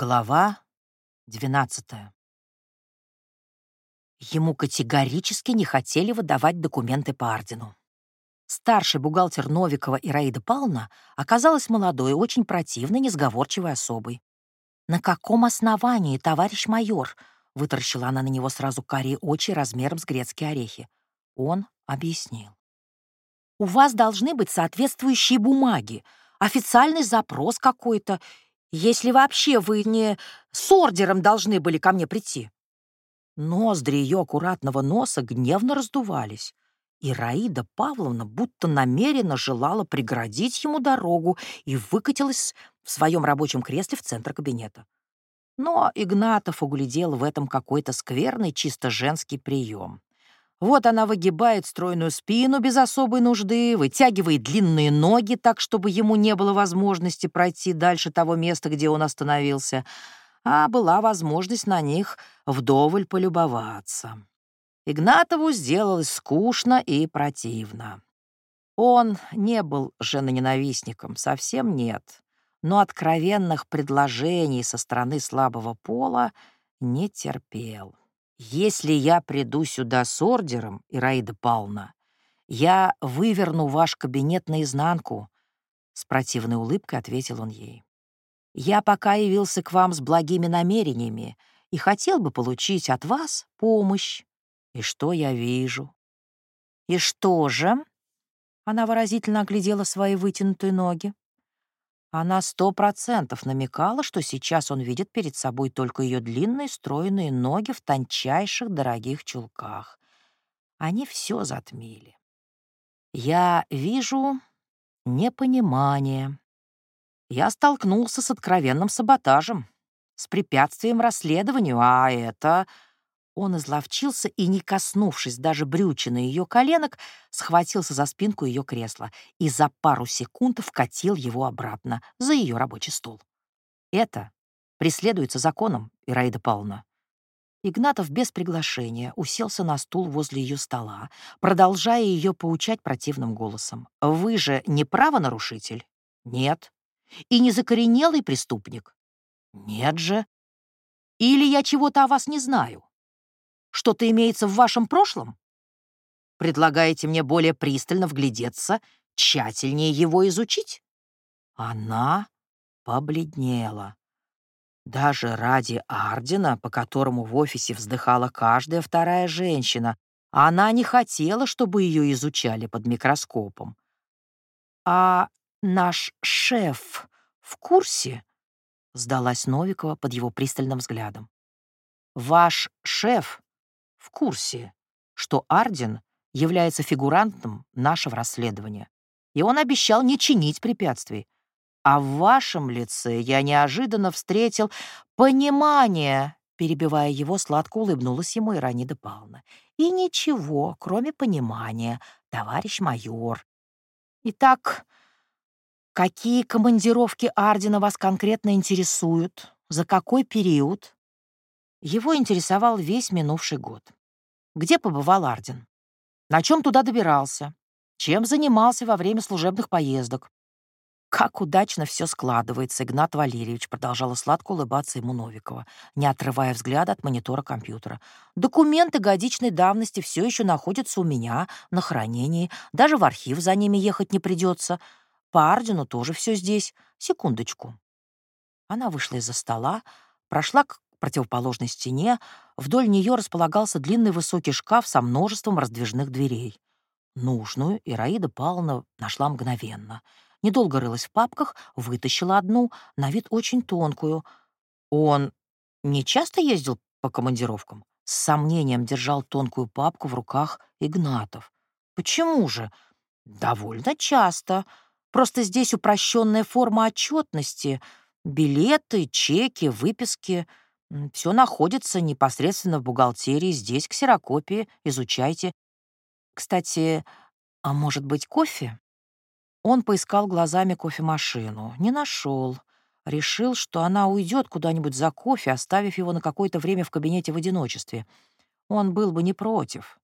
Глава 12. Ему категорически не хотели выдавать документы по ордену. Старший бухгалтер Новикова Ираида Павловна оказалась молодой, очень противной, несговорчивой особой. «На каком основании, товарищ майор?» — вытаращила она на него сразу карие очи размером с грецкие орехи. Он объяснил. «У вас должны быть соответствующие бумаги, официальный запрос какой-то если вообще вы не с ордером должны были ко мне прийти». Ноздри ее аккуратного носа гневно раздувались, и Раида Павловна будто намеренно желала преградить ему дорогу и выкатилась в своем рабочем кресле в центр кабинета. Но Игнатов углядел в этом какой-то скверный, чисто женский прием. Вот она выгибает стройную спину без особой нужды, вытягивает длинные ноги так, чтобы ему не было возможности пройти дальше того места, где он остановился, а была возможность на них вдоволь полюбоваться. Игнатову сделалось скучно и противно. Он не был женоненавистником, совсем нет, но откровенных предложений со стороны слабого пола не терпел. «Если я приду сюда с ордером, Ираида Павловна, я выверну ваш кабинет наизнанку», — с противной улыбкой ответил он ей. «Я пока явился к вам с благими намерениями и хотел бы получить от вас помощь. И что я вижу?» «И что же?» — она выразительно оглядела свои вытянутые ноги. Она сто процентов намекала, что сейчас он видит перед собой только ее длинные стройные ноги в тончайших дорогих чулках. Они все затмили. Я вижу непонимание. Я столкнулся с откровенным саботажем, с препятствием расследованию, а это он изловчился и, не коснувшись даже брючины ее коленок, схватился за спинку ее кресла и за пару секунд вкатил его обратно за ее рабочий стол. Это преследуется законом, Ираида Павловна. Игнатов без приглашения уселся на стул возле ее стола, продолжая ее поучать противным голосом. «Вы же не правонарушитель?» «Нет». «И не закоренелый преступник?» «Нет же». «Или я чего-то о вас не знаю?» Что-то имеется в вашем прошлом? Предлагаете мне более пристально вглядеться, тщательнее его изучить? Она побледнела. Даже ради Ардена, по которому в офисе вздыхала каждая вторая женщина, она не хотела, чтобы ее изучали под микроскопом. «А наш шеф в курсе?» — сдалась Новикова под его пристальным взглядом. «Ваш шеф в курсе, что Арден является фигурантом нашего расследования, и он обещал не чинить препятствий. А в вашем лице я неожиданно встретил понимание, перебивая его, сладко улыбнулась ему Иранида Павловна. И ничего, кроме понимания, товарищ майор. Итак, какие командировки Ардена вас конкретно интересуют? За какой период? Его интересовал весь минувший год. Где побывал Арден? На чем туда добирался? Чем занимался во время служебных поездок? «Как удачно все складывается, Игнат Валерьевич», продолжала сладко улыбаться ему Новикова, не отрывая взгляда от монитора компьютера. «Документы годичной давности все еще находятся у меня на хранении. Даже в архив за ними ехать не придется. По Ардену тоже все здесь. Секундочку». Она вышла из-за стола, прошла к противоположной стене, вдоль нее располагался длинный высокий шкаф со множеством раздвижных дверей. Нужную Ираида Павловна нашла мгновенно. Недолго рылась в папках, вытащила одну, на вид очень тонкую. Он не часто ездил по командировкам? С сомнением держал тонкую папку в руках Игнатов. Почему же? Довольно часто. Просто здесь упрощенная форма отчетности. Билеты, чеки, выписки — все находится непосредственно в бухгалтерии, здесь, ксерокопии, изучайте. Кстати, а может быть кофе? Он поискал глазами кофемашину, не нашел. Решил, что она уйдет куда-нибудь за кофе, оставив его на какое-то время в кабинете в одиночестве. Он был бы не против.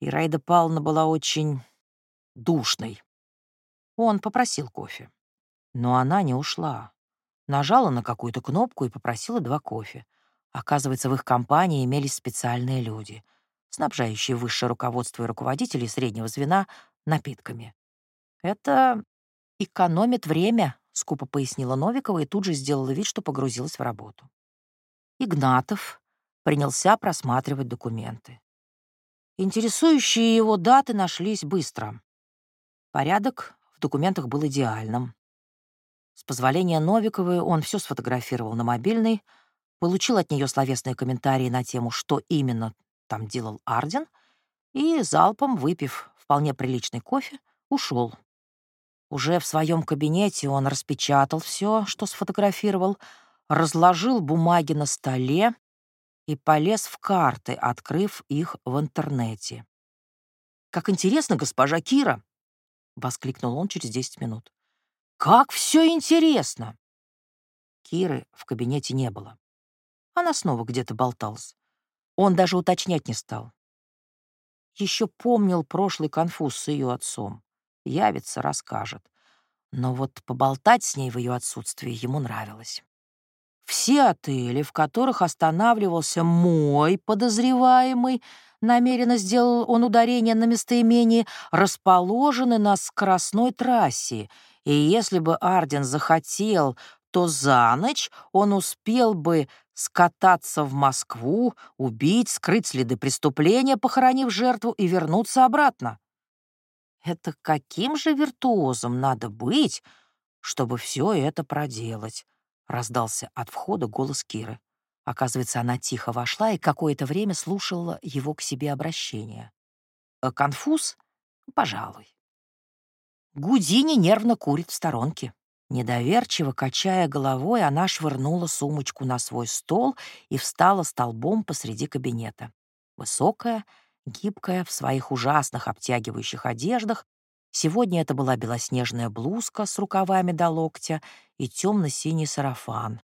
И Райда Павловна была очень душной. Он попросил кофе. Но она не ушла. Нажала на какую-то кнопку и попросила два кофе. Оказывается, в их компании имелись специальные люди, снабжающие высшее руководство и руководителей среднего звена напитками. «Это экономит время», — скупо пояснила Новикова и тут же сделала вид, что погрузилась в работу. Игнатов принялся просматривать документы. Интересующие его даты нашлись быстро. Порядок в документах был идеальным. С позволения Новиковой он все сфотографировал на мобильный, получил от нее словесные комментарии на тему, что именно там делал Арден, и, залпом выпив вполне приличный кофе, ушел. Уже в своем кабинете он распечатал все, что сфотографировал, разложил бумаги на столе и полез в карты, открыв их в интернете. «Как интересно, госпожа Кира!» — воскликнул он через 10 минут. Как все интересно!» Киры в кабинете не было. Она снова где-то болталась. Он даже уточнять не стал. Еще помнил прошлый конфуз с ее отцом. Явится, расскажет. Но вот поболтать с ней в ее отсутствии ему нравилось. Все отели, в которых останавливался мой подозреваемый, намеренно сделал он ударение на местоимении, расположены на скоростной трассе — и если бы Арден захотел, то за ночь он успел бы скататься в Москву, убить, скрыть следы преступления, похоронив жертву, и вернуться обратно. Это каким же виртуозом надо быть, чтобы все это проделать? Раздался от входа голос Киры. Оказывается, она тихо вошла и какое-то время слушала его к себе обращение. «Э, «Конфуз? Пожалуй. Гудини нервно курит в сторонке. Недоверчиво качая головой, она швырнула сумочку на свой стол и встала столбом посреди кабинета. Высокая, гибкая, в своих ужасных обтягивающих одеждах, сегодня это была белоснежная блузка с рукавами до локтя и темно-синий сарафан.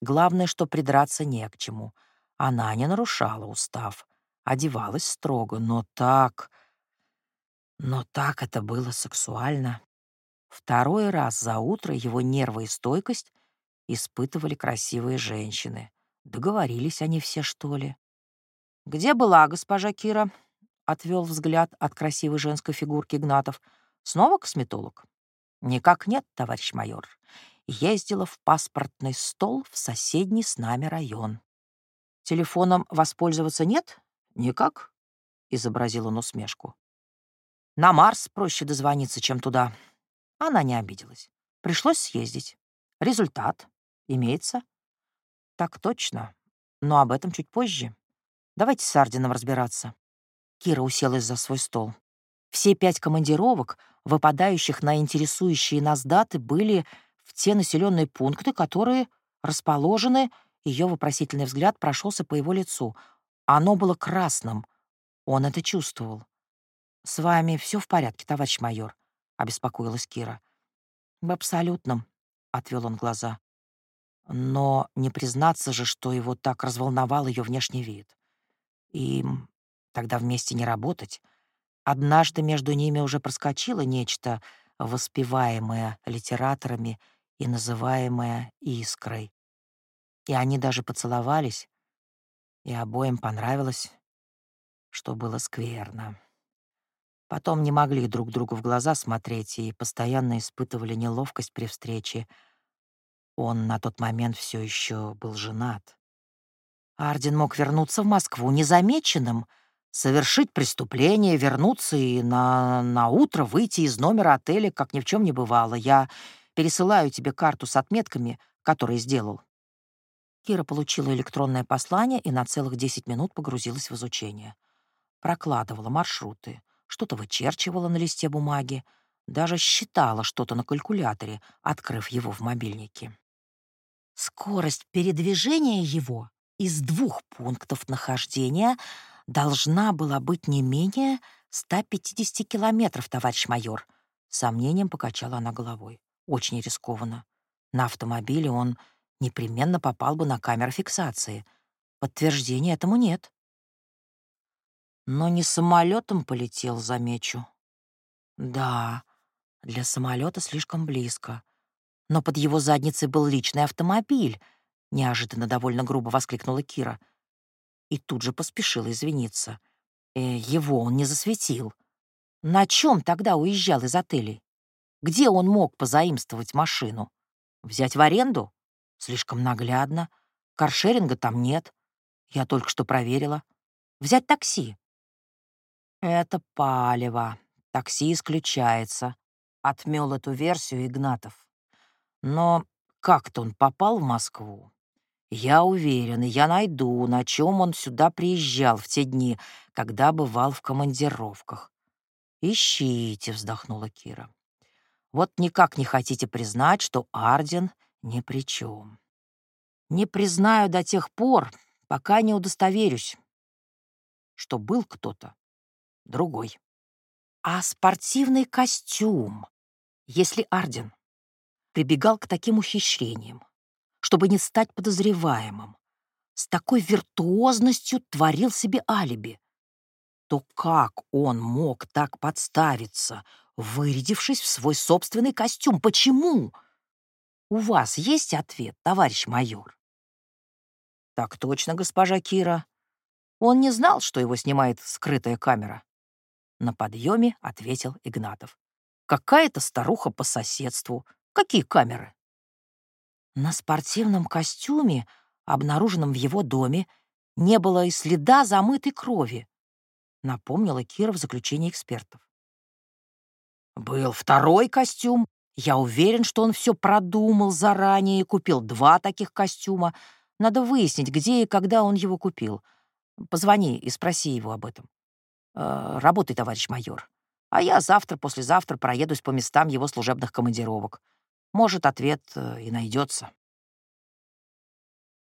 Главное, что придраться не к чему. Она не нарушала устав, одевалась строго, но так но так это было сексуально. Второй раз за утро его нервы и стойкость испытывали красивые женщины. Договорились они все, что ли? «Где была госпожа Кира?» — отвел взгляд от красивой женской фигурки Гнатов. «Снова косметолог?» «Никак нет, товарищ майор. Ездила в паспортный стол в соседний с нами район». «Телефоном воспользоваться нет?» «Никак», — изобразил он усмешку. На Марс проще дозвониться, чем туда. Она не обиделась. Пришлось съездить. Результат имеется. Так точно. Но об этом чуть позже. Давайте с Ардином разбираться. Кира уселась за свой стол. Все пять командировок, выпадающих на интересующие нас даты, были в те населенные пункты, которые расположены, ее вопросительный взгляд прошелся по его лицу. Оно было красным. Он это чувствовал. «С вами все в порядке, товарищ майор?» — обеспокоилась Кира. «В абсолютном», — отвел он глаза. Но не признаться же, что его так разволновал ее внешний вид. И тогда вместе не работать. Однажды между ними уже проскочило нечто, воспеваемое литераторами и называемое искрой. И они даже поцеловались, и обоим понравилось, что было скверно. Потом не могли друг другу в глаза смотреть и постоянно испытывали неловкость при встрече. Он на тот момент все еще был женат. Арден мог вернуться в Москву незамеченным, совершить преступление, вернуться и на, на утро выйти из номера отеля, как ни в чем не бывало. Я пересылаю тебе карту с отметками, которые сделал. Кира получила электронное послание и на целых 10 минут погрузилась в изучение. Прокладывала маршруты, что-то вычерчивала на листе бумаги, даже считала что-то на калькуляторе, открыв его в мобильнике. Скорость передвижения его из двух пунктов нахождения должна была быть не менее 150 километров, товарищ майор. Сомнением покачала она головой. Очень рискованно. На автомобиле он непременно попал бы на камеру фиксации. Подтверждения этому нет. Но не самолетом полетел, замечу. Да, для самолета слишком близко. Но под его задницей был личный автомобиль, неожиданно довольно грубо воскликнула Кира. И тут же поспешила извиниться. Э, его он не засветил. На чем тогда уезжал из отелей? Где он мог позаимствовать машину? Взять в аренду? Слишком наглядно. Каршеринга там нет. Я только что проверила. Взять такси? Это палево. Такси исключается. Отмел эту версию Игнатов. Но как-то он попал в Москву. Я уверен, я найду, на чем он сюда приезжал в те дни, когда бывал в командировках. «Ищите», — вздохнула Кира. «Вот никак не хотите признать, что Арден ни при чем. Не признаю до тех пор, пока не удостоверюсь, что был кто-то другой. А спортивный костюм, если Арден прибегал к таким ухищрениям, чтобы не стать подозреваемым, с такой виртуозностью творил себе алиби, то как он мог так подставиться, вырядившись в свой собственный костюм? Почему? У вас есть ответ, товарищ майор? Так точно, госпожа Кира. Он не знал, что его снимает скрытая камера. На подъеме ответил Игнатов. Какая-то старуха по соседству. Какие камеры? На спортивном костюме, обнаруженном в его доме, не было и следа замытой крови, напомнила Кира в заключении экспертов. Был второй костюм. Я уверен, что он все продумал заранее и купил два таких костюма. Надо выяснить, где и когда он его купил. Позвони и спроси его об этом. Э, работай, товарищ майор. А я завтра-послезавтра проедусь по местам его служебных командировок. Может, ответ э, и найдется.